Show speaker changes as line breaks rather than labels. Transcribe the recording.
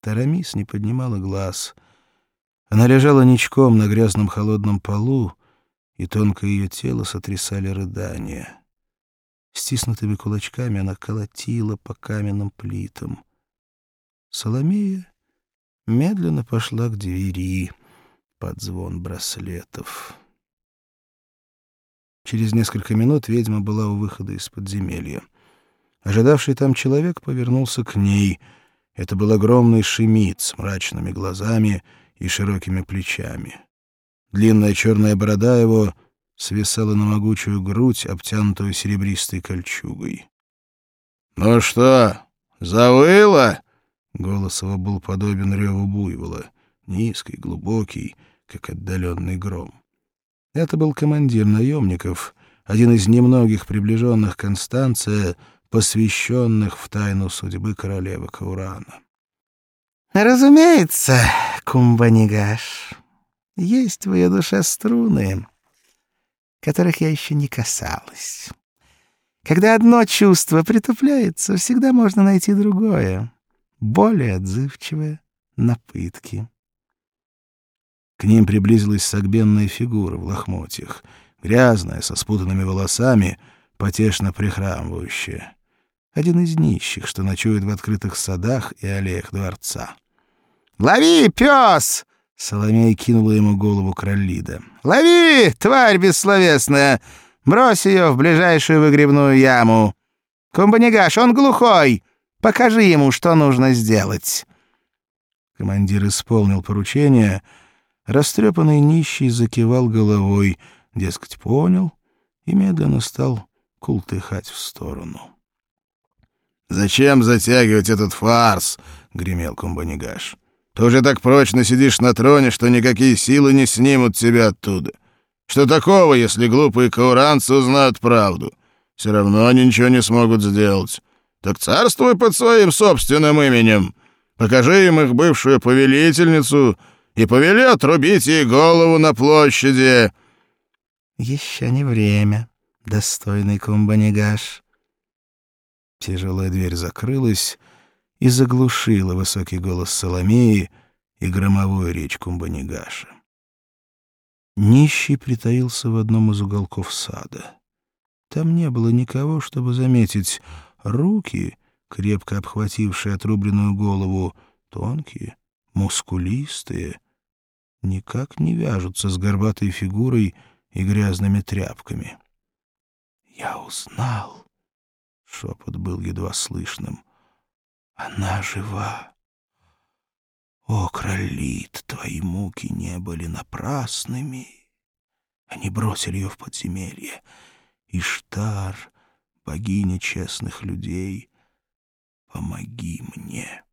Тарамис не поднимала глаз. Она лежала ничком на грязном холодном полу, и тонкое ее тело сотрясали рыдания. Стиснутыми кулачками она колотила по каменным плитам. Соломея медленно пошла к двери под звон браслетов. Через несколько минут ведьма была у выхода из подземелья. Ожидавший там человек повернулся к ней. Это был огромный шемит с мрачными глазами и широкими плечами. Длинная черная борода его свисала на могучую грудь, обтянутую серебристой кольчугой. — Ну что, завыло? Голос его был подобен реву буйвола, низкий, глубокий, как отдаленный гром. Это был командир наемников, один из немногих приближенных Констанция, посвященных в тайну судьбы королевы Каурана.
«Разумеется, Кумбанигаш, есть в ее душе струны, которых я еще не касалась. Когда одно чувство притупляется, всегда можно найти другое, более отзывчивое на пытки».
К ним приблизилась согбенная фигура в лохмотьях, грязная, со спутанными волосами, потешно прихрамывающая. Один из нищих, что ночует в открытых садах и аллеях дворца.
«Лови, пес!»
— Соломей кинула ему голову Кроллида.
«Лови, тварь бессловесная! Брось ее в ближайшую выгребную яму! Комбанигаш, он глухой! Покажи ему, что нужно сделать!»
Командир исполнил поручение — Растрепанный нищий закивал головой, дескать, понял, и медленно стал култыхать в сторону.
«Зачем затягивать этот фарс?» — гремел Кумбанигаш. «Ты уже так прочно сидишь на троне, что никакие силы не снимут тебя оттуда. Что такого, если глупые кауранцы узнают правду? Все равно они ничего не смогут сделать. Так царствуй под своим собственным именем. Покажи им их бывшую повелительницу и повели отрубить ей голову на площади».
«Еще не время, достойный Кумбанигаш».
Тяжелая дверь закрылась и заглушила высокий голос Соломеи и громовую речь Кумбанигаша. Нищий притаился в одном из уголков сада. Там не было никого, чтобы заметить руки, крепко обхватившие отрубленную голову, тонкие, мускулистые, никак не вяжутся с горбатой фигурой и грязными тряпками. «Я узнал», — шепот был едва слышным, — «она жива». О, кролит, твои муки не были напрасными. Они бросили ее в подземелье. Иштар, богиня честных людей, помоги мне.